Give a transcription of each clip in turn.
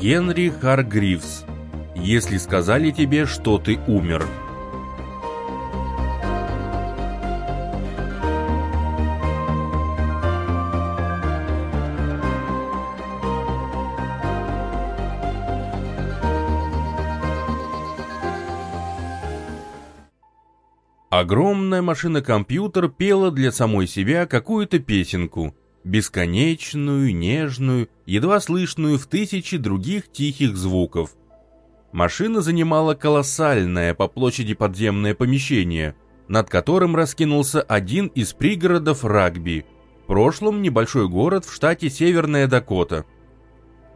Генри Харгривс. Если сказали тебе, что ты умер. Огромная машина-компьютер пела для самой себя какую-то песенку, бесконечную, нежную, едва слышную в тысячи других тихих звуков. Машина занимала колоссальное по площади подземное помещение, над которым раскинулся один из пригородов Рагби, в прошлом небольшой город в штате Северная Дакота.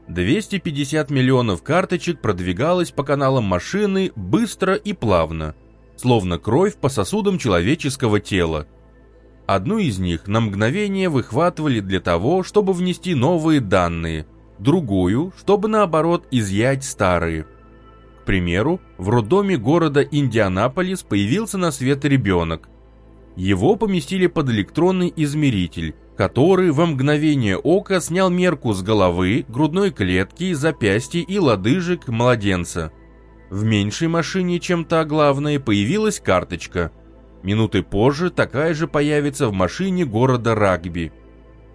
250 миллионов карточек продвигалось по каналам машины быстро и плавно – словно кровь по сосудам человеческого тела. Одну из них на мгновение выхватывали для того, чтобы внести новые данные, другую, чтобы наоборот изъять старые. К примеру, в роддоме города Индианаполис появился на свет ребенок. Его поместили под электронный измеритель, который во мгновение ока снял мерку с головы, грудной клетки, запястья и лодыжек младенца – в меньшей машине, чем та главная, появилась карточка. Минуты позже такая же появится в машине города Рагби.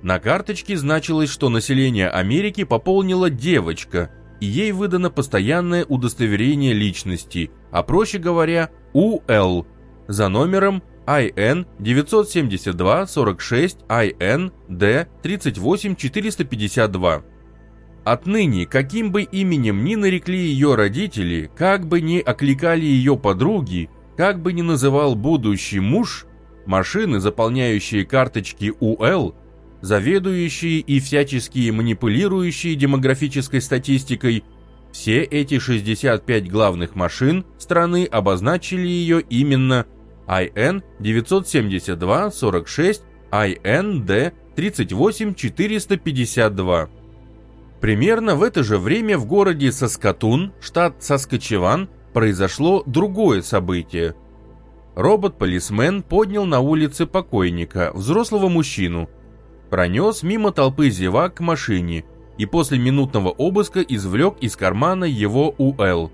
На карточке значилось, что население Америки пополнила девочка, и ей выдано постоянное удостоверение личности, а проще говоря, УЛ, за номером IN 972 46 IN D 38 452. Отныне, каким бы именем ни нарекли ее родители, как бы ни окликали ее подруги, как бы ни называл будущий муж, машины, заполняющие карточки УЛ, заведующие и всячески манипулирующие демографической статистикой, все эти 65 главных машин страны обозначили ее именно IN 972 46 IND 38 452. Примерно в это же время в городе Саскатун, штат Саскачеван, произошло другое событие. Робот-полисмен поднял на улице покойника, взрослого мужчину, пронес мимо толпы зевак к машине и после минутного обыска извлек из кармана его УЛ.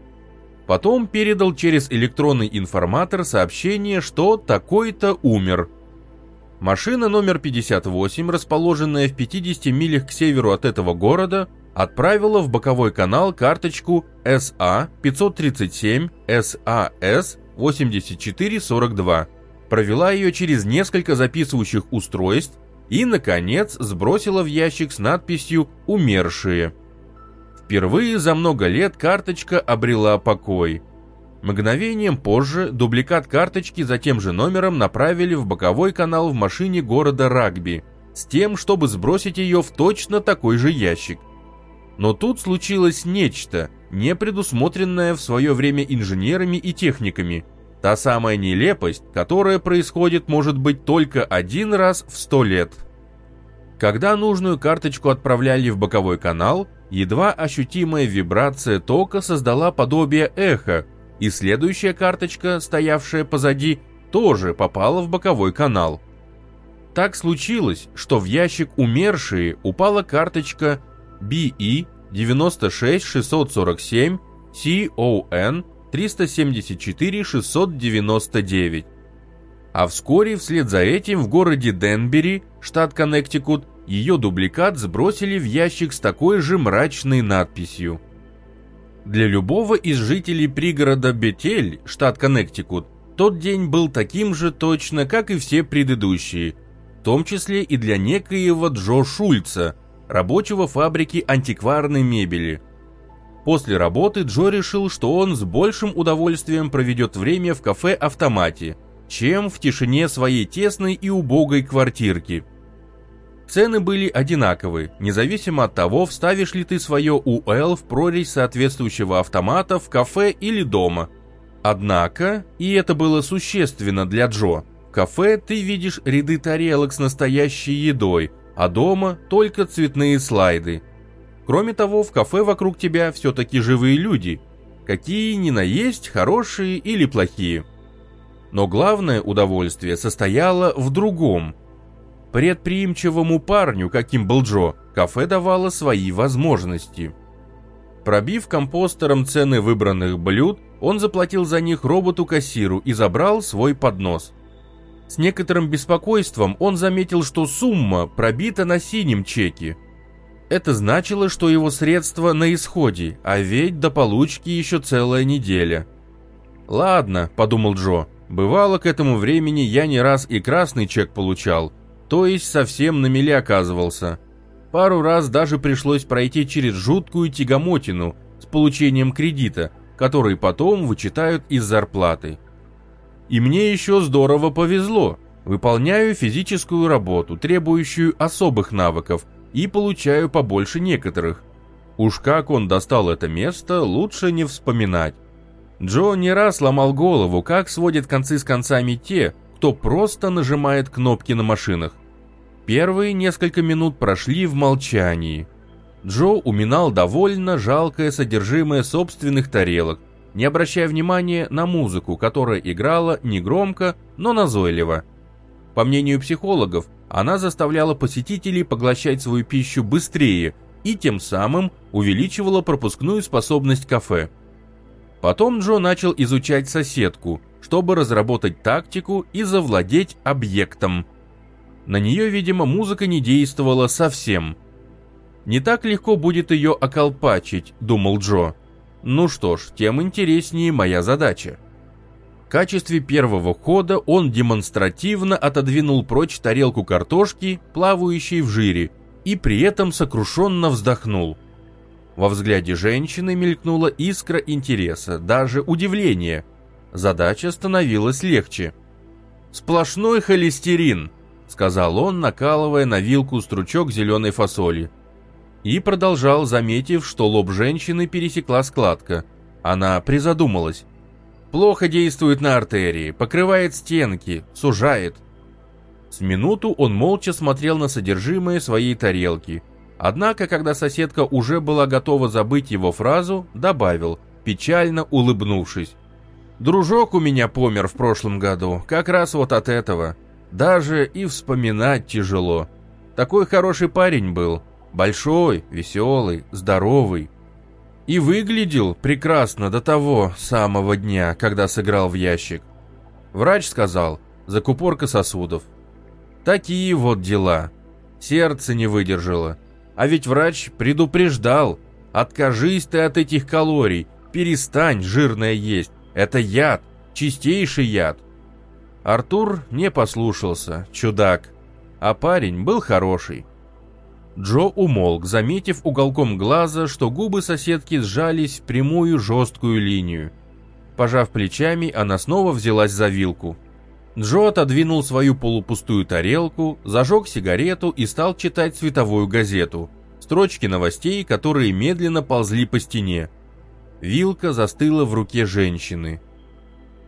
Потом передал через электронный информатор сообщение, что такой-то умер. Машина номер 58, расположенная в 50 милях к северу от этого города, отправила в боковой канал карточку SA-537 SAS-8442, провела ее через несколько записывающих устройств и, наконец, сбросила в ящик с надписью «Умершие». Впервые за много лет карточка обрела покой. Мгновением позже дубликат карточки за тем же номером направили в боковой канал в машине города Рагби, с тем, чтобы сбросить ее в точно такой же ящик – но тут случилось нечто, не предусмотренное в свое время инженерами и техниками. Та самая нелепость, которая происходит, может быть, только один раз в сто лет. Когда нужную карточку отправляли в боковой канал, едва ощутимая вибрация тока создала подобие эха, и следующая карточка, стоявшая позади, тоже попала в боковой канал. Так случилось, что в ящик умершие упала карточка BE 96647 CON 374 699. А вскоре вслед за этим в городе Денбери, штат Коннектикут, ее дубликат сбросили в ящик с такой же мрачной надписью. Для любого из жителей пригорода Бетель, штат Коннектикут, тот день был таким же точно, как и все предыдущие, в том числе и для некоего Джо Шульца – рабочего фабрики антикварной мебели. После работы Джо решил, что он с большим удовольствием проведет время в кафе-автомате, чем в тишине своей тесной и убогой квартирки. Цены были одинаковы, независимо от того, вставишь ли ты свое УЛ в прорезь соответствующего автомата в кафе или дома. Однако, и это было существенно для Джо, в кафе ты видишь ряды тарелок с настоящей едой – а дома только цветные слайды. Кроме того, в кафе вокруг тебя все-таки живые люди, какие ни на есть, хорошие или плохие. Но главное удовольствие состояло в другом. Предприимчивому парню, каким был Джо, кафе давало свои возможности. Пробив компостером цены выбранных блюд, он заплатил за них роботу-кассиру и забрал свой поднос. С некоторым беспокойством он заметил, что сумма пробита на синем чеке. Это значило, что его средства на исходе, а ведь до получки еще целая неделя. «Ладно», — подумал Джо, — «бывало к этому времени я не раз и красный чек получал, то есть совсем на мели оказывался. Пару раз даже пришлось пройти через жуткую тягомотину с получением кредита, который потом вычитают из зарплаты. И мне еще здорово повезло. Выполняю физическую работу, требующую особых навыков, и получаю побольше некоторых. Уж как он достал это место, лучше не вспоминать. Джо не раз ломал голову, как сводят концы с концами те, кто просто нажимает кнопки на машинах. Первые несколько минут прошли в молчании. Джо уминал довольно жалкое содержимое собственных тарелок, не обращая внимания на музыку, которая играла негромко, но назойливо. По мнению психологов, она заставляла посетителей поглощать свою пищу быстрее и тем самым увеличивала пропускную способность кафе. Потом Джо начал изучать соседку, чтобы разработать тактику и завладеть объектом – на нее, видимо, музыка не действовала совсем. «Не так легко будет ее околпачить», — думал Джо. «Ну что ж, тем интереснее моя задача». В качестве первого хода он демонстративно отодвинул прочь тарелку картошки, плавающей в жире, и при этом сокрушенно вздохнул. Во взгляде женщины мелькнула искра интереса, даже удивления. Задача становилась легче. «Сплошной холестерин», — сказал он, накалывая на вилку стручок зеленой фасоли. И продолжал, заметив, что лоб женщины пересекла складка. Она призадумалась. «Плохо действует на артерии, покрывает стенки, сужает». С минуту он молча смотрел на содержимое своей тарелки. Однако, когда соседка уже была готова забыть его фразу, добавил, печально улыбнувшись. «Дружок у меня помер в прошлом году, как раз вот от этого. Даже и вспоминать тяжело. Такой хороший парень был. Большой, веселый, здоровый. И выглядел прекрасно до того самого дня, когда сыграл в ящик. Врач сказал, закупорка сосудов. Такие вот дела. Сердце не выдержало. А ведь врач предупреждал. Откажись ты от этих калорий, перестань жирное есть. Это яд, чистейший яд. Артур не послушался, чудак. А парень был хороший. Джо умолк, заметив уголком глаза, что губы соседки сжались в прямую жесткую линию. Пожав плечами, она снова взялась за вилку. Джо отодвинул свою полупустую тарелку, зажег сигарету и стал читать световую газету. Строчки новостей, которые медленно ползли по стене. Вилка застыла в руке женщины.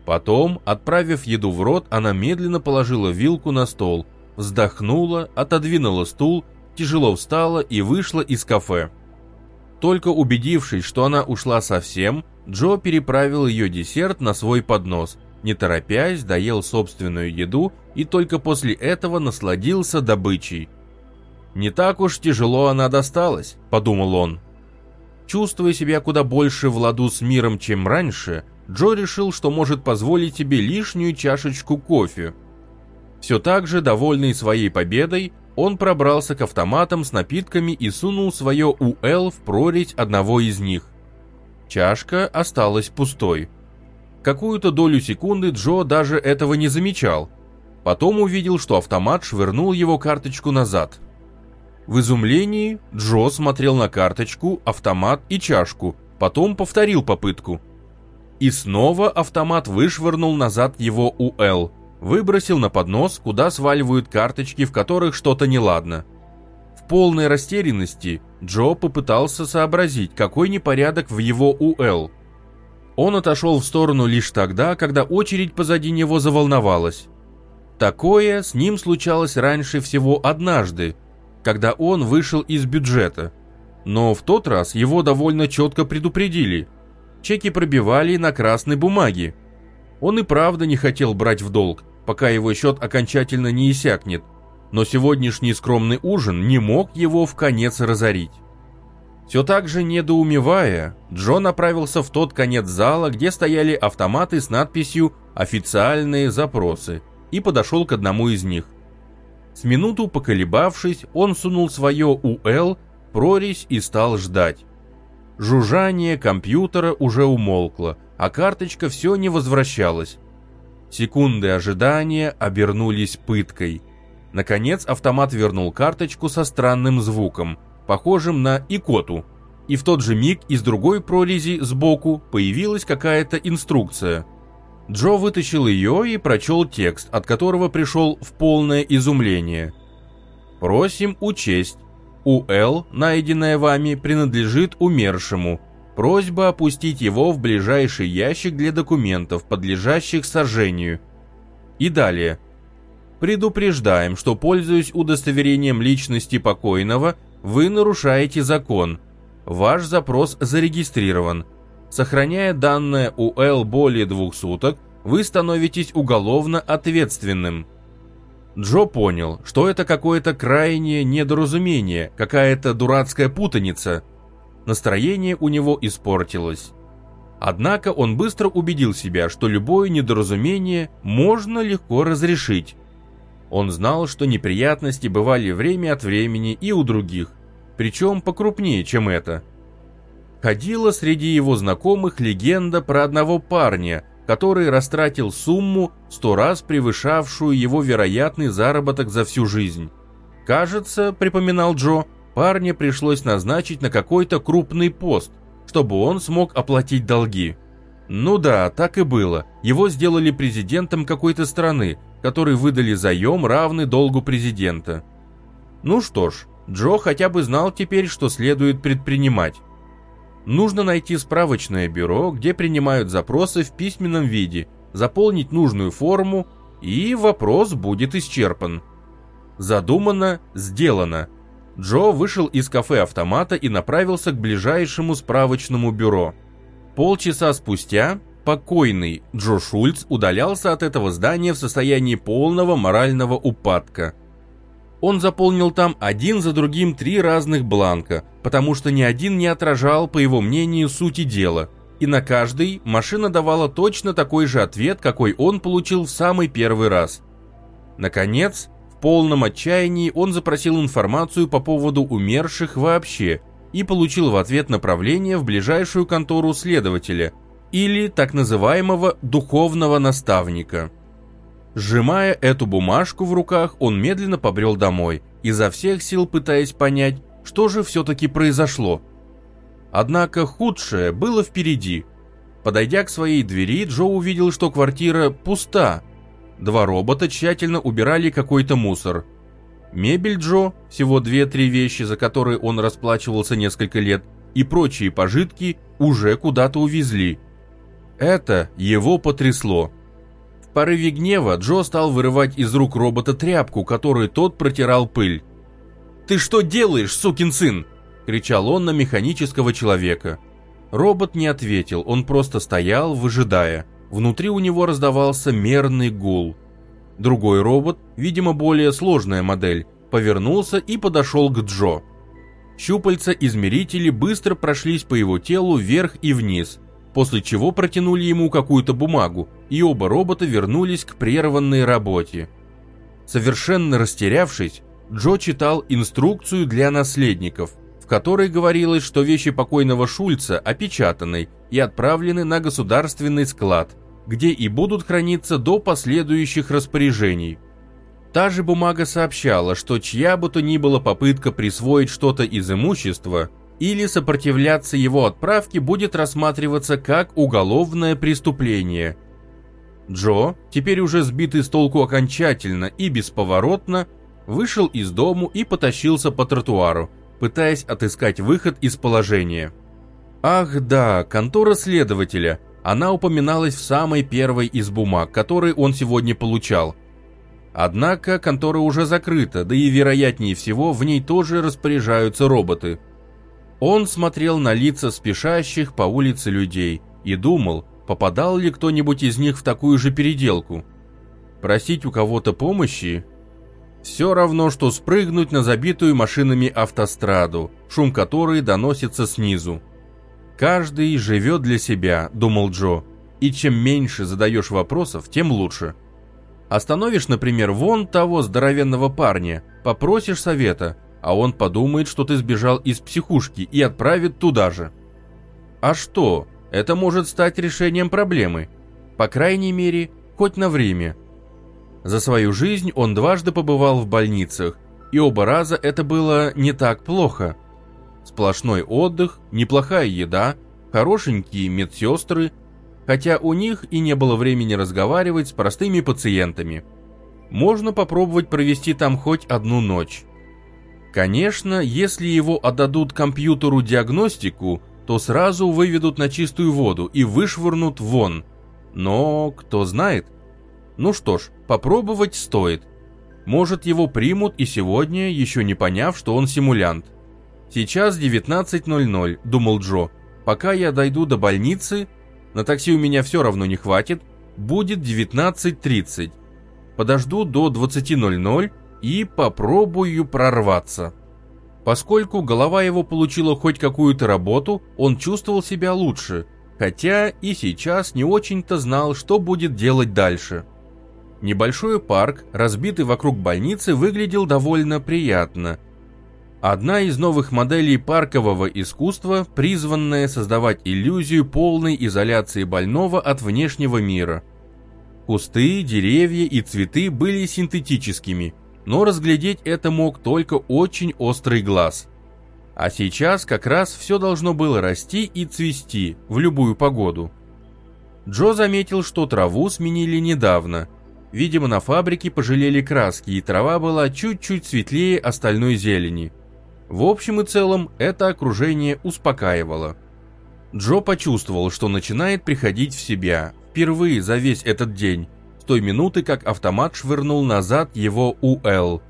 Потом, отправив еду в рот, она медленно положила вилку на стол, вздохнула, отодвинула стул, тяжело встала и вышла из кафе. Только убедившись, что она ушла совсем, Джо переправил ее десерт на свой поднос, не торопясь, доел собственную еду и только после этого насладился добычей. «Не так уж тяжело она досталась», — подумал он. Чувствуя себя куда больше в ладу с миром, чем раньше, Джо решил, что может позволить себе лишнюю чашечку кофе. Все так же, довольный своей победой, он пробрался к автоматам с напитками и сунул свое УЛ в прорезь одного из них. Чашка осталась пустой. Какую-то долю секунды Джо даже этого не замечал. Потом увидел, что автомат швырнул его карточку назад. В изумлении Джо смотрел на карточку, автомат и чашку, потом повторил попытку. И снова автомат вышвырнул назад его УЛ, выбросил на поднос, куда сваливают карточки, в которых что-то неладно. В полной растерянности Джо попытался сообразить, какой непорядок в его УЛ. Он отошел в сторону лишь тогда, когда очередь позади него заволновалась. Такое с ним случалось раньше всего однажды, когда он вышел из бюджета. Но в тот раз его довольно четко предупредили – чеки пробивали на красной бумаге. Он и правда не хотел брать в долг, пока его счет окончательно не иссякнет, но сегодняшний скромный ужин не мог его в конец разорить. Все так же недоумевая, Джо направился в тот конец зала, где стояли автоматы с надписью «Официальные запросы» и подошел к одному из них. С минуту поколебавшись, он сунул свое УЛ, прорезь и стал ждать. Жужжание компьютера уже умолкло, а карточка все не возвращалась. Секунды ожидания обернулись пыткой. Наконец автомат вернул карточку со странным звуком, похожим на икоту, и в тот же миг из другой прорези сбоку появилась какая-то инструкция. Джо вытащил ее и прочел текст, от которого пришел в полное изумление. «Просим учесть. УЛ, найденное вами, принадлежит умершему. Просьба опустить его в ближайший ящик для документов, подлежащих сожжению». И далее. «Предупреждаем, что, пользуясь удостоверением личности покойного, вы нарушаете закон. Ваш запрос зарегистрирован. Сохраняя данное УЛ более двух суток, вы становитесь уголовно ответственным. Джо понял, что это какое-то крайнее недоразумение, какая-то дурацкая путаница. Настроение у него испортилось. Однако он быстро убедил себя, что любое недоразумение можно легко разрешить. Он знал, что неприятности бывали время от времени и у других, причем покрупнее, чем это – Ходила среди его знакомых легенда про одного парня, который растратил сумму, сто раз превышавшую его вероятный заработок за всю жизнь. Кажется, припоминал Джо, парня пришлось назначить на какой-то крупный пост, чтобы он смог оплатить долги. Ну да, так и было. Его сделали президентом какой-то страны, которой выдали заем, равный долгу президента. Ну что ж, Джо хотя бы знал теперь, что следует предпринимать. Нужно найти справочное бюро, где принимают запросы в письменном виде, заполнить нужную форму, и вопрос будет исчерпан. Задумано, сделано. Джо вышел из кафе-автомата и направился к ближайшему справочному бюро. Полчаса спустя покойный Джо Шульц удалялся от этого здания в состоянии полного морального упадка – он заполнил там один за другим три разных бланка, потому что ни один не отражал, по его мнению, сути дела. И на каждый машина давала точно такой же ответ, какой он получил в самый первый раз. Наконец, в полном отчаянии он запросил информацию по поводу умерших вообще и получил в ответ направление в ближайшую контору следователя или так называемого духовного наставника. Сжимая эту бумажку в руках, он медленно побрел домой, изо всех сил пытаясь понять, что же все-таки произошло. Однако худшее было впереди. Подойдя к своей двери, Джо увидел, что квартира пуста. Два робота тщательно убирали какой-то мусор. Мебель Джо, всего две-три вещи, за которые он расплачивался несколько лет, и прочие пожитки уже куда-то увезли. Это его потрясло порыве гнева Джо стал вырывать из рук робота тряпку, которой тот протирал пыль. «Ты что делаешь, сукин сын?» – кричал он на механического человека. Робот не ответил, он просто стоял, выжидая. Внутри у него раздавался мерный гул. Другой робот, видимо более сложная модель, повернулся и подошел к Джо. Щупальца измерители быстро прошлись по его телу вверх и вниз – после чего протянули ему какую-то бумагу, и оба робота вернулись к прерванной работе. Совершенно растерявшись, Джо читал инструкцию для наследников, в которой говорилось, что вещи покойного Шульца опечатаны и отправлены на государственный склад, где и будут храниться до последующих распоряжений. Та же бумага сообщала, что чья бы то ни была попытка присвоить что-то из имущества – или сопротивляться его отправке будет рассматриваться как уголовное преступление. Джо, теперь уже сбитый с толку окончательно и бесповоротно, вышел из дому и потащился по тротуару, пытаясь отыскать выход из положения. Ах да, контора следователя, она упоминалась в самой первой из бумаг, которые он сегодня получал. Однако контора уже закрыта, да и вероятнее всего в ней тоже распоряжаются роботы – он смотрел на лица спешащих по улице людей и думал, попадал ли кто-нибудь из них в такую же переделку. Просить у кого-то помощи? Все равно, что спрыгнуть на забитую машинами автостраду, шум которой доносится снизу. «Каждый живет для себя», — думал Джо, «и чем меньше задаешь вопросов, тем лучше». Остановишь, например, вон того здоровенного парня, попросишь совета, а он подумает, что ты сбежал из психушки и отправит туда же. А что? Это может стать решением проблемы. По крайней мере, хоть на время. За свою жизнь он дважды побывал в больницах, и оба раза это было не так плохо. Сплошной отдых, неплохая еда, хорошенькие медсестры, хотя у них и не было времени разговаривать с простыми пациентами. Можно попробовать провести там хоть одну ночь. Конечно, если его отдадут компьютеру диагностику, то сразу выведут на чистую воду и вышвырнут вон. Но кто знает? Ну что ж, попробовать стоит. Может его примут и сегодня, еще не поняв, что он симулянт. Сейчас 19.00, думал Джо. Пока я дойду до больницы, на такси у меня все равно не хватит, будет 19.30. Подожду до 20.00 и попробую прорваться. Поскольку голова его получила хоть какую-то работу, он чувствовал себя лучше, хотя и сейчас не очень-то знал, что будет делать дальше. Небольшой парк, разбитый вокруг больницы, выглядел довольно приятно. Одна из новых моделей паркового искусства, призванная создавать иллюзию полной изоляции больного от внешнего мира. Кусты, деревья и цветы были синтетическими – но разглядеть это мог только очень острый глаз. А сейчас как раз все должно было расти и цвести в любую погоду. Джо заметил, что траву сменили недавно. Видимо, на фабрике пожалели краски, и трава была чуть-чуть светлее остальной зелени. В общем и целом, это окружение успокаивало. Джо почувствовал, что начинает приходить в себя, впервые за весь этот день, той минуты, как автомат швырнул назад его УЛ.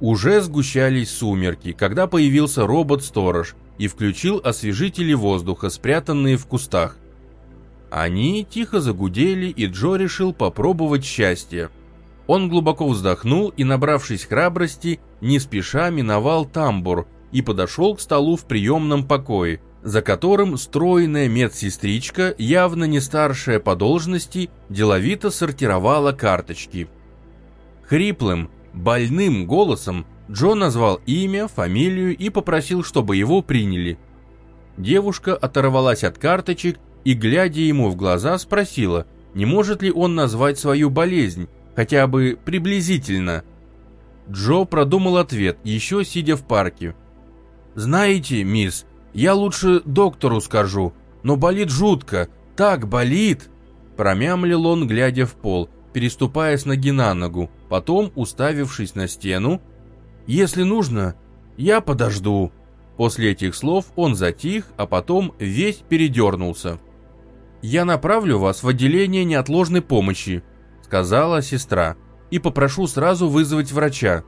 Уже сгущались сумерки, когда появился робот-сторож и включил освежители воздуха, спрятанные в кустах. Они тихо загудели, и Джо решил попробовать счастье. Он глубоко вздохнул и, набравшись храбрости, не спеша миновал тамбур и подошел к столу в приемном покое, за которым стройная медсестричка, явно не старшая по должности, деловито сортировала карточки. Хриплым, больным голосом Джо назвал имя, фамилию и попросил, чтобы его приняли. Девушка оторвалась от карточек и, глядя ему в глаза, спросила, не может ли он назвать свою болезнь, хотя бы приблизительно. Джо продумал ответ, еще сидя в парке. «Знаете, мисс, я лучше доктору скажу, но болит жутко, так болит!» Промямлил он, глядя в пол, переступая с ноги на ногу, потом, уставившись на стену, «Если нужно, я подожду». После этих слов он затих, а потом весь передернулся. «Я направлю вас в отделение неотложной помощи», — сказала сестра, «и попрошу сразу вызвать врача».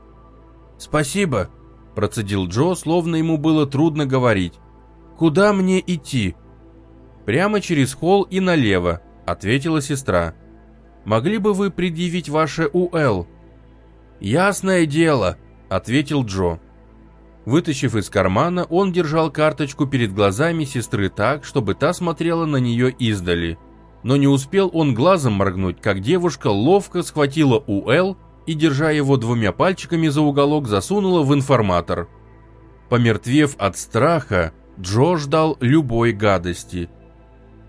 «Спасибо», — процедил Джо, словно ему было трудно говорить. «Куда мне идти?» «Прямо через холл и налево», — ответила сестра. «Могли бы вы предъявить ваше УЛ?» «Ясное дело», — ответил Джо. Вытащив из кармана, он держал карточку перед глазами сестры так, чтобы та смотрела на нее издали. Но не успел он глазом моргнуть, как девушка ловко схватила УЛ и, держа его двумя пальчиками за уголок, засунула в информатор. Помертвев от страха, Джо ждал любой гадости.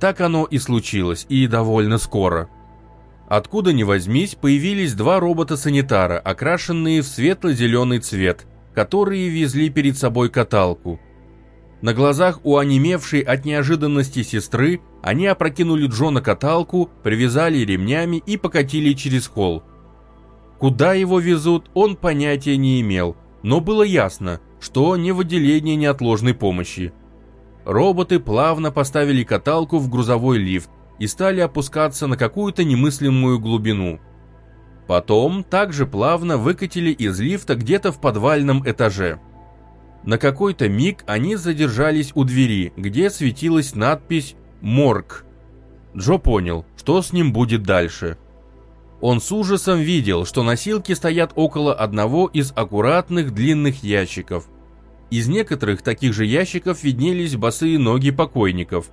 Так оно и случилось, и довольно скоро. Откуда ни возьмись, появились два робота-санитара, окрашенные в светло-зеленый цвет, которые везли перед собой каталку. На глазах у онемевшей от неожиданности сестры они опрокинули Джо на каталку, привязали ремнями и покатили через холл. Куда его везут, он понятия не имел, но было ясно, что не в отделении неотложной помощи. Роботы плавно поставили каталку в грузовой лифт и стали опускаться на какую-то немыслимую глубину. Потом также плавно выкатили из лифта где-то в подвальном этаже. На какой-то миг они задержались у двери, где светилась надпись «Морг». Джо понял, что с ним будет дальше. Он с ужасом видел, что носилки стоят около одного из аккуратных длинных ящиков. Из некоторых таких же ящиков виднелись босые ноги покойников.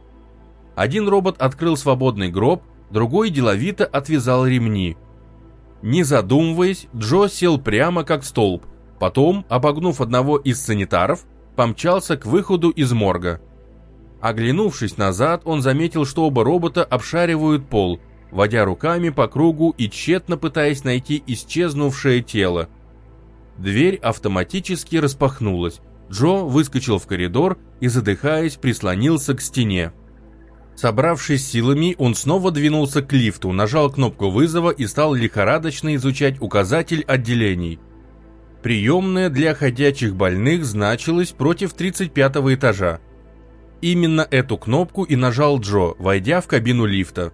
Один робот открыл свободный гроб, другой деловито отвязал ремни. Не задумываясь, Джо сел прямо как столб, потом, обогнув одного из санитаров, помчался к выходу из морга. Оглянувшись назад, он заметил, что оба робота обшаривают пол, водя руками по кругу и тщетно пытаясь найти исчезнувшее тело. Дверь автоматически распахнулась. Джо выскочил в коридор и, задыхаясь, прислонился к стене. Собравшись силами, он снова двинулся к лифту, нажал кнопку вызова и стал лихорадочно изучать указатель отделений. Приемная для ходячих больных значилась против 35 этажа. Именно эту кнопку и нажал Джо, войдя в кабину лифта.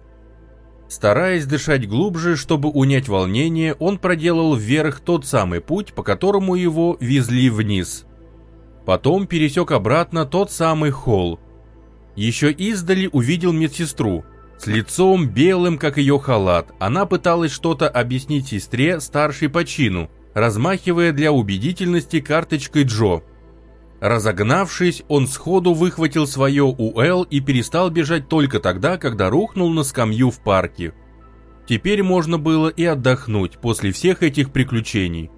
Стараясь дышать глубже, чтобы унять волнение, он проделал вверх тот самый путь, по которому его везли вниз. Потом пересек обратно тот самый холл. Еще издали увидел медсестру. С лицом белым, как ее халат, она пыталась что-то объяснить сестре, старшей по чину, размахивая для убедительности карточкой Джо. Разогнавшись, он сходу выхватил свое УЛ и перестал бежать только тогда, когда рухнул на скамью в парке. Теперь можно было и отдохнуть после всех этих приключений.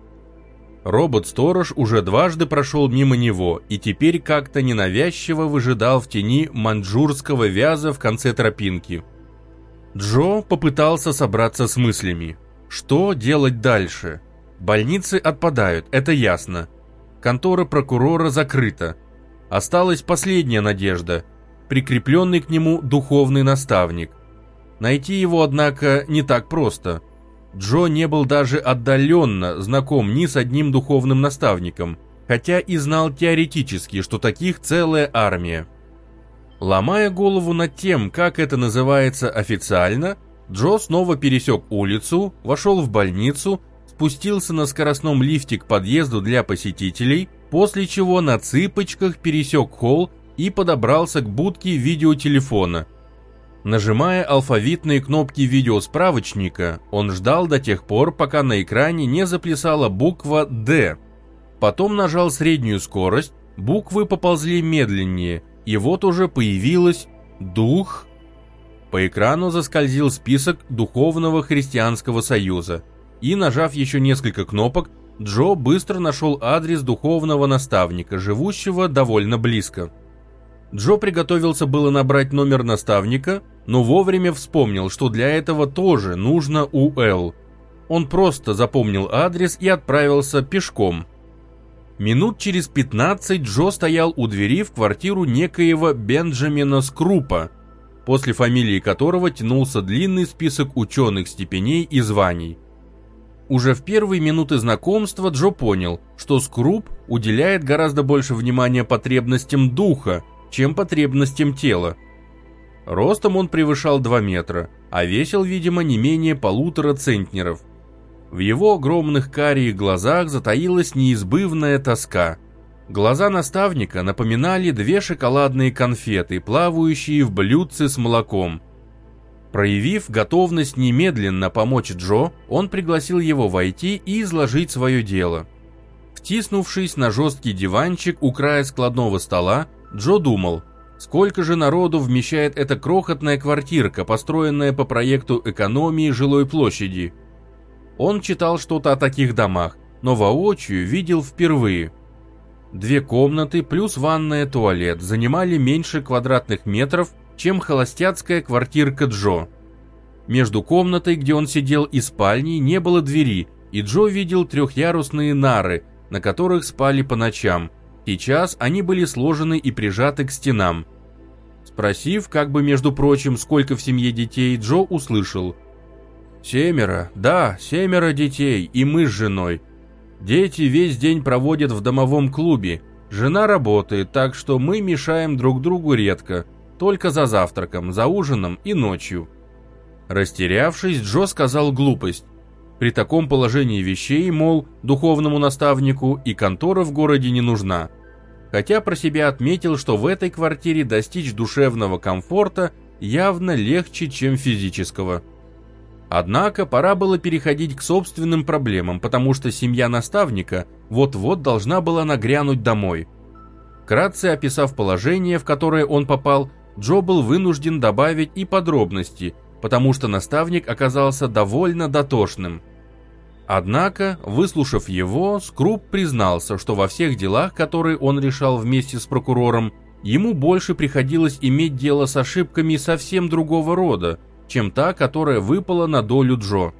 Робот-сторож уже дважды прошел мимо него и теперь как-то ненавязчиво выжидал в тени маньчжурского вяза в конце тропинки. Джо попытался собраться с мыслями. Что делать дальше? Больницы отпадают, это ясно. Контора прокурора закрыта. Осталась последняя надежда – прикрепленный к нему духовный наставник. Найти его, однако, не так просто. Джо не был даже отдаленно знаком ни с одним духовным наставником, хотя и знал теоретически, что таких целая армия. Ломая голову над тем, как это называется официально, Джо снова пересек улицу, вошел в больницу спустился на скоростном лифте к подъезду для посетителей, после чего на цыпочках пересек холл и подобрался к будке видеотелефона. Нажимая алфавитные кнопки видеосправочника, он ждал до тех пор, пока на экране не заплясала буква «Д». Потом нажал среднюю скорость, буквы поползли медленнее, и вот уже появилась «Дух». По экрану заскользил список Духовного Христианского Союза – и, нажав еще несколько кнопок, Джо быстро нашел адрес духовного наставника, живущего довольно близко. Джо приготовился было набрать номер наставника, но вовремя вспомнил, что для этого тоже нужно УЛ. Он просто запомнил адрес и отправился пешком. Минут через 15 Джо стоял у двери в квартиру некоего Бенджамина Скрупа, после фамилии которого тянулся длинный список ученых степеней и званий. Уже в первые минуты знакомства Джо понял, что Скруп уделяет гораздо больше внимания потребностям духа, чем потребностям тела. Ростом он превышал 2 метра, а весил, видимо, не менее полутора центнеров. В его огромных карих глазах затаилась неизбывная тоска. Глаза наставника напоминали две шоколадные конфеты, плавающие в блюдце с молоком – Проявив готовность немедленно помочь Джо, он пригласил его войти и изложить свое дело. Втиснувшись на жесткий диванчик у края складного стола, Джо думал, сколько же народу вмещает эта крохотная квартирка, построенная по проекту экономии жилой площади. Он читал что-то о таких домах, но воочию видел впервые. Две комнаты плюс ванная туалет занимали меньше квадратных метров чем холостяцкая квартирка Джо. Между комнатой, где он сидел, и спальней не было двери, и Джо видел трехъярусные нары, на которых спали по ночам. Сейчас они были сложены и прижаты к стенам. Спросив, как бы между прочим, сколько в семье детей, Джо услышал. «Семеро, да, семеро детей, и мы с женой. Дети весь день проводят в домовом клубе. Жена работает, так что мы мешаем друг другу редко только за завтраком, за ужином и ночью. Растерявшись, Джо сказал глупость. При таком положении вещей, мол, духовному наставнику и контора в городе не нужна. Хотя про себя отметил, что в этой квартире достичь душевного комфорта явно легче, чем физического. Однако пора было переходить к собственным проблемам, потому что семья наставника вот-вот должна была нагрянуть домой. Кратце описав положение, в которое он попал, Джо был вынужден добавить и подробности, потому что наставник оказался довольно дотошным. Однако, выслушав его, Скруп признался, что во всех делах, которые он решал вместе с прокурором, ему больше приходилось иметь дело с ошибками совсем другого рода, чем та, которая выпала на долю Джо.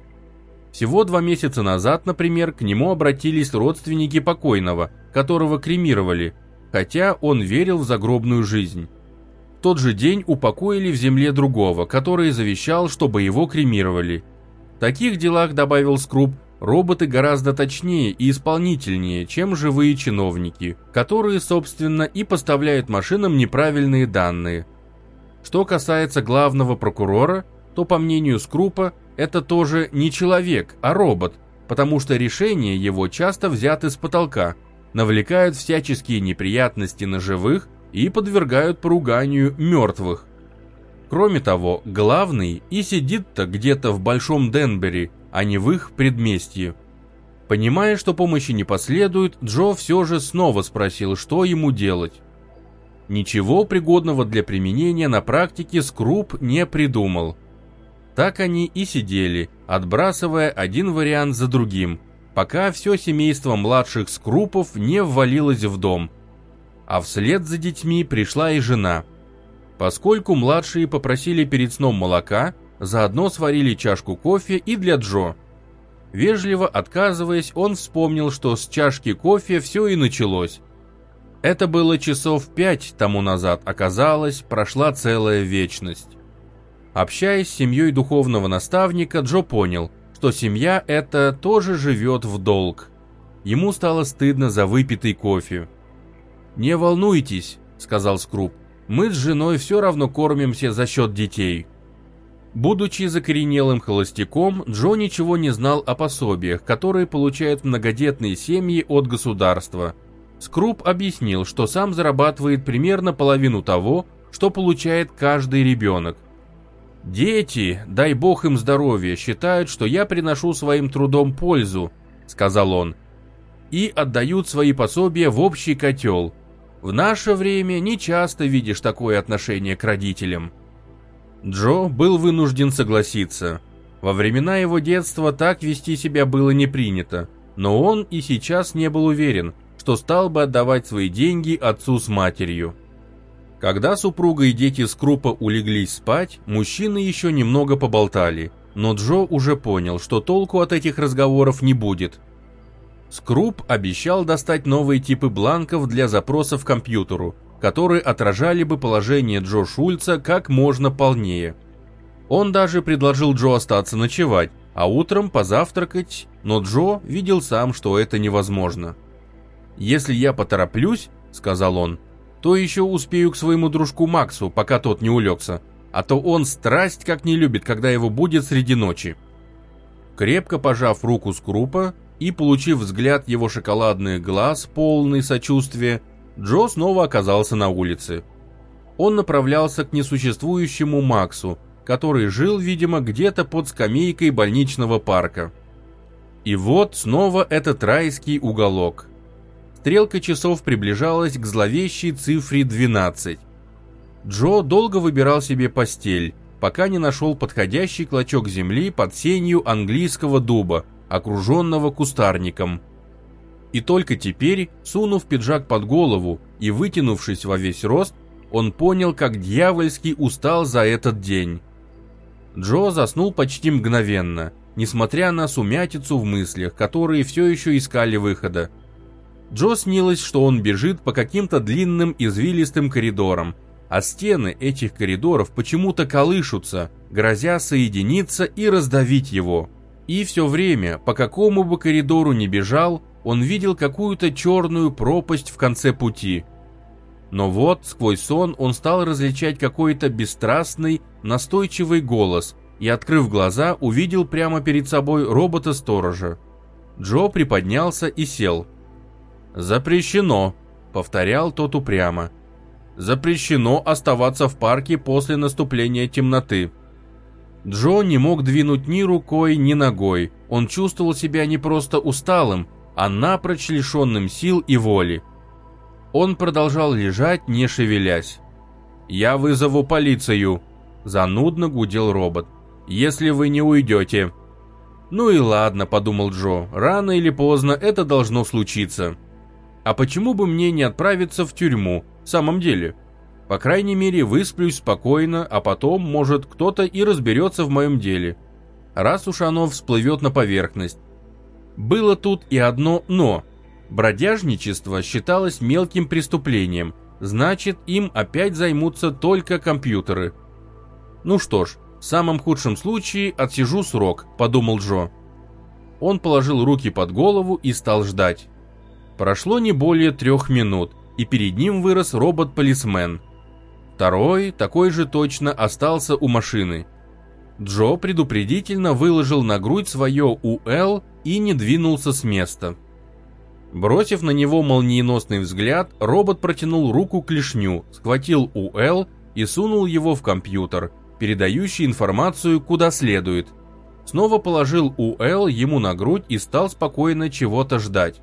Всего два месяца назад, например, к нему обратились родственники покойного, которого кремировали, хотя он верил в загробную жизнь. В тот же день упокоили в земле другого, который завещал, чтобы его кремировали. В таких делах, добавил Скруп, роботы гораздо точнее и исполнительнее, чем живые чиновники, которые, собственно, и поставляют машинам неправильные данные. Что касается главного прокурора, то, по мнению Скрупа, это тоже не человек, а робот, потому что решения его часто взяты с потолка, навлекают всяческие неприятности на живых и подвергают поруганию мертвых. Кроме того, главный и сидит-то где-то в Большом Денбери, а не в их предместье. Понимая, что помощи не последует, Джо все же снова спросил, что ему делать. Ничего пригодного для применения на практике Скруп не придумал. Так они и сидели, отбрасывая один вариант за другим, пока все семейство младших Скрупов не ввалилось в дом. А вслед за детьми пришла и жена. Поскольку младшие попросили перед сном молока, Заодно сварили чашку кофе и для Джо. Вежливо отказываясь, он вспомнил, что с чашки кофе все и началось. Это было часов пять тому назад, оказалось, прошла целая вечность. Общаясь с семьей духовного наставника, Джо понял, что семья эта тоже живет в долг. Ему стало стыдно за выпитый кофе. «Не волнуйтесь», — сказал Скруп, — «мы с женой все равно кормимся за счет детей». Будучи закоренелым холостяком, Джо ничего не знал о пособиях, которые получают многодетные семьи от государства. Скруп объяснил, что сам зарабатывает примерно половину того, что получает каждый ребенок. «Дети, дай бог им здоровья, считают, что я приношу своим трудом пользу», — сказал он, «и отдают свои пособия в общий котел. В наше время не часто видишь такое отношение к родителям». Джо был вынужден согласиться. Во времена его детства так вести себя было не принято, но он и сейчас не был уверен, что стал бы отдавать свои деньги отцу с матерью. Когда супруга и дети Скрупа улеглись спать, мужчины еще немного поболтали, но Джо уже понял, что толку от этих разговоров не будет. Скруп обещал достать новые типы бланков для запросов компьютеру, которые отражали бы положение Джо Шульца как можно полнее. Он даже предложил Джо остаться ночевать, а утром позавтракать, но Джо видел сам, что это невозможно. «Если я потороплюсь», — сказал он, — «то еще успею к своему дружку Максу, пока тот не улегся, а то он страсть как не любит, когда его будет среди ночи». Крепко пожав руку Скрупа и получив взгляд его шоколадных глаз, полный сочувствия, Джо снова оказался на улице. Он направлялся к несуществующему Максу, который жил, видимо, где-то под скамейкой больничного парка. И вот снова этот райский уголок. Стрелка часов приближалась к зловещей цифре 12. Джо долго выбирал себе постель, пока не нашел подходящий клочок земли под сенью английского дуба, окруженного кустарником – и только теперь, сунув пиджак под голову и вытянувшись во весь рост, он понял, как дьявольски устал за этот день. Джо заснул почти мгновенно, несмотря на сумятицу в мыслях, которые все еще искали выхода. Джо снилось, что он бежит по каким-то длинным извилистым коридорам, а стены этих коридоров почему-то колышутся, грозя соединиться и раздавить его. И все время, по какому бы коридору ни бежал, он видел какую-то черную пропасть в конце пути. Но вот, сквозь сон, он стал различать какой-то бесстрастный, настойчивый голос и, открыв глаза, увидел прямо перед собой робота-сторожа. Джо приподнялся и сел. «Запрещено», — повторял тот упрямо. «Запрещено оставаться в парке после наступления темноты». Джо не мог двинуть ни рукой, ни ногой. Он чувствовал себя не просто усталым, а напрочь лишенным сил и воли. Он продолжал лежать, не шевелясь. «Я вызову полицию», – занудно гудел робот. «Если вы не уйдете». «Ну и ладно», – подумал Джо, – «рано или поздно это должно случиться». «А почему бы мне не отправиться в тюрьму, в самом деле?» По крайней мере, высплюсь спокойно, а потом, может, кто-то и разберется в моем деле. Раз уж оно всплывет на поверхность. Было тут и одно «но». Бродяжничество считалось мелким преступлением, значит, им опять займутся только компьютеры. Ну что ж, в самом худшем случае отсижу срок, подумал Джо. Он положил руки под голову и стал ждать. Прошло не более трех минут, и перед ним вырос робот-полисмен – Второй, такой же точно, остался у машины. Джо предупредительно выложил на грудь свое УЛ и не двинулся с места. Бросив на него молниеносный взгляд, робот протянул руку к лишню, схватил УЛ и сунул его в компьютер, передающий информацию куда следует. Снова положил УЛ ему на грудь и стал спокойно чего-то ждать.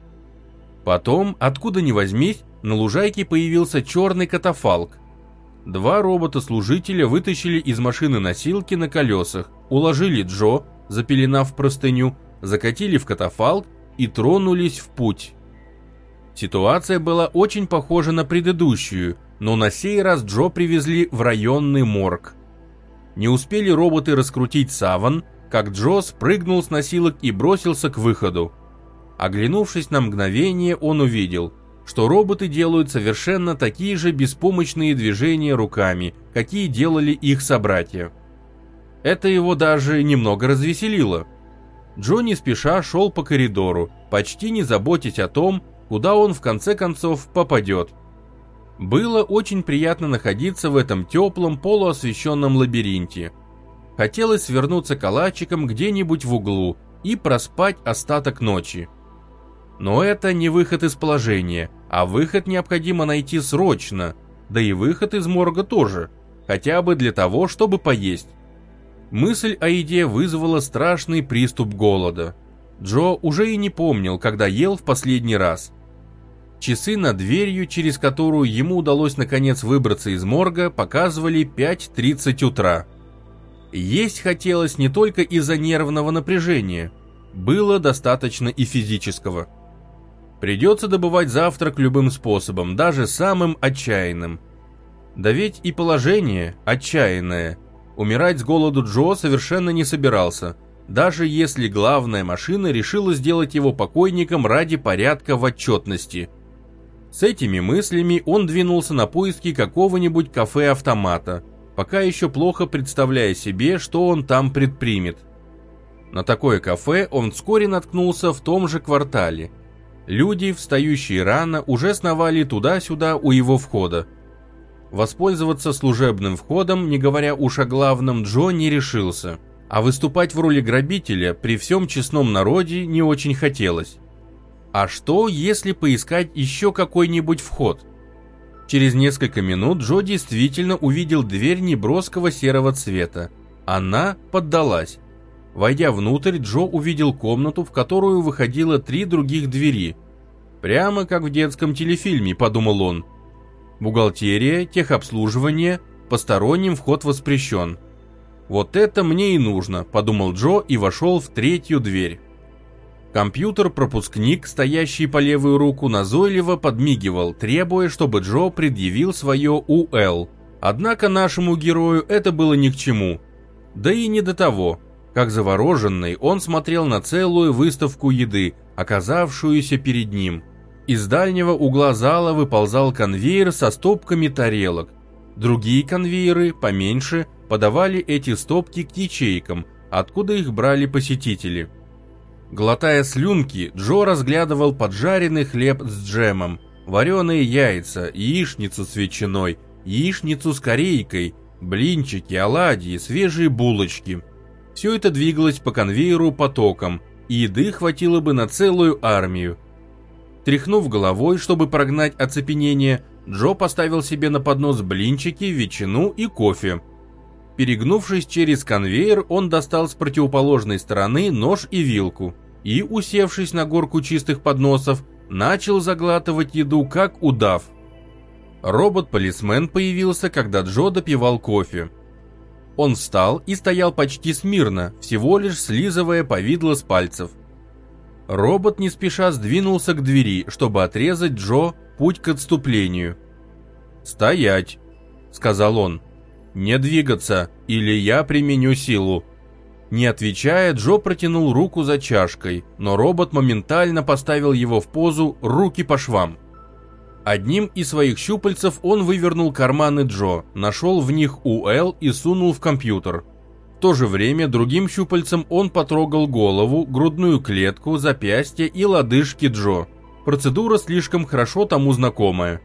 Потом, откуда ни возьмись, на лужайке появился черный катафалк, Два робота-служителя вытащили из машины носилки на колесах, уложили Джо, запеленав простыню, закатили в катафалк и тронулись в путь. Ситуация была очень похожа на предыдущую, но на сей раз Джо привезли в районный морг. Не успели роботы раскрутить саван, как Джо спрыгнул с носилок и бросился к выходу. Оглянувшись на мгновение, он увидел – что роботы делают совершенно такие же беспомощные движения руками, какие делали их собратья. Это его даже немного развеселило. Джонни спеша шел по коридору, почти не заботясь о том, куда он в конце концов попадет. Было очень приятно находиться в этом теплом полуосвещенном лабиринте. Хотелось свернуться калачиком где-нибудь в углу и проспать остаток ночи. Но это не выход из положения – а выход необходимо найти срочно, да и выход из морга тоже, хотя бы для того, чтобы поесть. Мысль о еде вызвала страшный приступ голода. Джо уже и не помнил, когда ел в последний раз. Часы над дверью, через которую ему удалось наконец выбраться из морга, показывали 5.30 утра. Есть хотелось не только из-за нервного напряжения, было достаточно и физического – Придется добывать завтрак любым способом, даже самым отчаянным. Да ведь и положение отчаянное. Умирать с голоду Джо совершенно не собирался, даже если главная машина решила сделать его покойником ради порядка в отчетности. С этими мыслями он двинулся на поиски какого-нибудь кафе-автомата, пока еще плохо представляя себе, что он там предпримет. На такое кафе он вскоре наткнулся в том же квартале – Люди, встающие рано, уже сновали туда-сюда у его входа. Воспользоваться служебным входом, не говоря уж о главном, Джо не решился. А выступать в роли грабителя при всем честном народе не очень хотелось. А что, если поискать еще какой-нибудь вход? Через несколько минут Джо действительно увидел дверь неброского серого цвета. Она поддалась. Войдя внутрь, Джо увидел комнату, в которую выходило три других двери. Прямо как в детском телефильме, подумал он. Бухгалтерия, техобслуживание, посторонним вход воспрещен. Вот это мне и нужно, подумал Джо и вошел в третью дверь. Компьютер-пропускник, стоящий по левую руку, назойливо подмигивал, требуя, чтобы Джо предъявил свое УЛ. Однако нашему герою это было ни к чему. Да и не до того. Как завороженный, он смотрел на целую выставку еды, оказавшуюся перед ним. Из дальнего угла зала выползал конвейер со стопками тарелок. Другие конвейеры, поменьше, подавали эти стопки к ячейкам, откуда их брали посетители. Глотая слюнки, Джо разглядывал поджаренный хлеб с джемом, вареные яйца, яичницу с ветчиной, яичницу с корейкой, блинчики, оладьи, свежие булочки – все это двигалось по конвейеру потоком, и еды хватило бы на целую армию. Тряхнув головой, чтобы прогнать оцепенение, Джо поставил себе на поднос блинчики, ветчину и кофе. Перегнувшись через конвейер, он достал с противоположной стороны нож и вилку и, усевшись на горку чистых подносов, начал заглатывать еду, как удав. Робот-полисмен появился, когда Джо допивал кофе. Он встал и стоял почти смирно, всего лишь слизывая повидло с пальцев. Робот не спеша сдвинулся к двери, чтобы отрезать Джо путь к отступлению. «Стоять!» — сказал он. «Не двигаться, или я применю силу». Не отвечая, Джо протянул руку за чашкой, но робот моментально поставил его в позу «руки по швам». Одним из своих щупальцев он вывернул карманы Джо, нашел в них УЛ и сунул в компьютер. В то же время другим щупальцем он потрогал голову, грудную клетку, запястье и лодыжки Джо. Процедура слишком хорошо тому знакомая.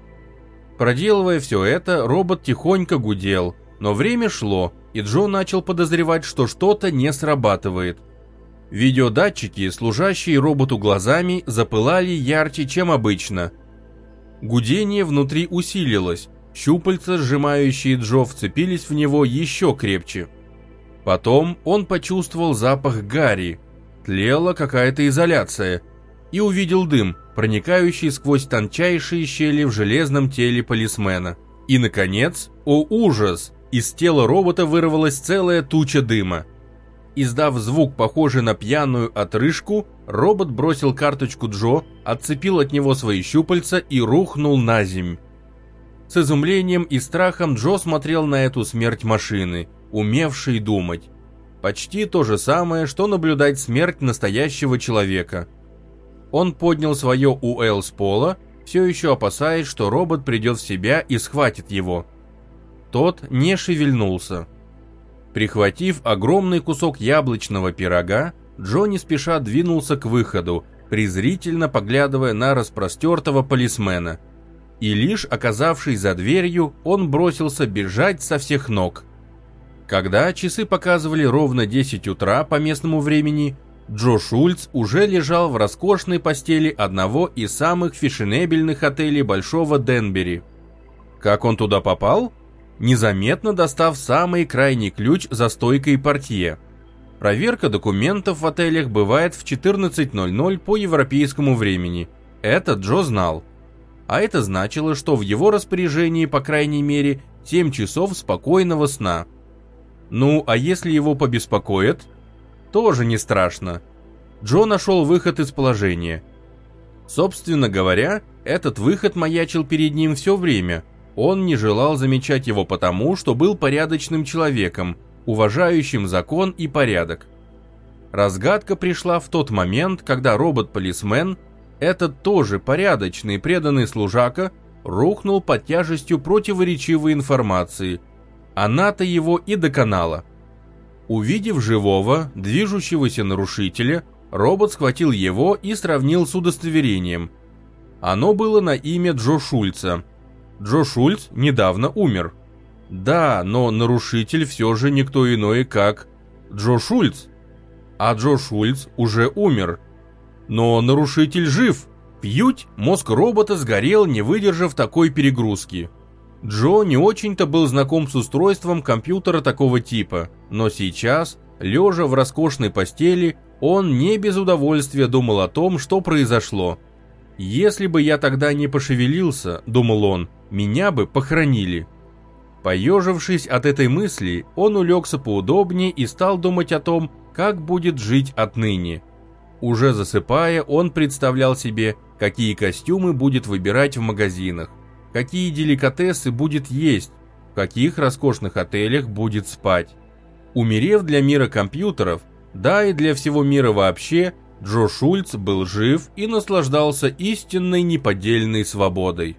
Проделывая все это, робот тихонько гудел, но время шло, и Джо начал подозревать, что что-то не срабатывает. Видеодатчики, служащие роботу глазами, запылали ярче, чем обычно. Гудение внутри усилилось, щупальца, сжимающие Джо, вцепились в него еще крепче. Потом он почувствовал запах гари, тлела какая-то изоляция, и увидел дым, проникающий сквозь тончайшие щели в железном теле полисмена. И, наконец, о ужас, из тела робота вырвалась целая туча дыма. Издав звук, похожий на пьяную отрыжку, робот бросил карточку Джо, отцепил от него свои щупальца и рухнул на земь. С изумлением и страхом Джо смотрел на эту смерть машины, умевшей думать. Почти то же самое, что наблюдать смерть настоящего человека. Он поднял свое УЛ с пола, все еще опасаясь, что робот придет в себя и схватит его. Тот не шевельнулся. Прихватив огромный кусок яблочного пирога, Джонни спеша двинулся к выходу, презрительно поглядывая на распростертого полисмена. И лишь оказавшись за дверью, он бросился бежать со всех ног. Когда часы показывали ровно 10 утра по местному времени, Джо Шульц уже лежал в роскошной постели одного из самых фешенебельных отелей Большого Денбери. Как он туда попал? незаметно достав самый крайний ключ за стойкой портье. Проверка документов в отелях бывает в 14.00 по европейскому времени. Это Джо знал. А это значило, что в его распоряжении, по крайней мере, 7 часов спокойного сна. Ну, а если его побеспокоят? Тоже не страшно. Джо нашел выход из положения. Собственно говоря, этот выход маячил перед ним все время – он не желал замечать его потому, что был порядочным человеком, уважающим закон и порядок. Разгадка пришла в тот момент, когда робот-полисмен, этот тоже порядочный преданный служака, рухнул под тяжестью противоречивой информации. Она-то его и доконала. Увидев живого, движущегося нарушителя, робот схватил его и сравнил с удостоверением. Оно было на имя Джо Шульца – Джо Шульц недавно умер. Да, но нарушитель все же никто иной, как Джо Шульц. А Джо Шульц уже умер. Но нарушитель жив. Пьють, мозг робота сгорел, не выдержав такой перегрузки. Джо не очень-то был знаком с устройством компьютера такого типа, но сейчас, лежа в роскошной постели, он не без удовольствия думал о том, что произошло. «Если бы я тогда не пошевелился», — думал он, — «меня бы похоронили». Поежившись от этой мысли, он улегся поудобнее и стал думать о том, как будет жить отныне. Уже засыпая, он представлял себе, какие костюмы будет выбирать в магазинах, какие деликатесы будет есть, в каких роскошных отелях будет спать. Умерев для мира компьютеров, да и для всего мира вообще – Джо Шульц был жив и наслаждался истинной неподдельной свободой.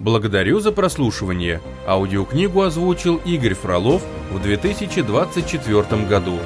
Благодарю за прослушивание. Аудиокнигу озвучил Игорь Фролов в 2024 году.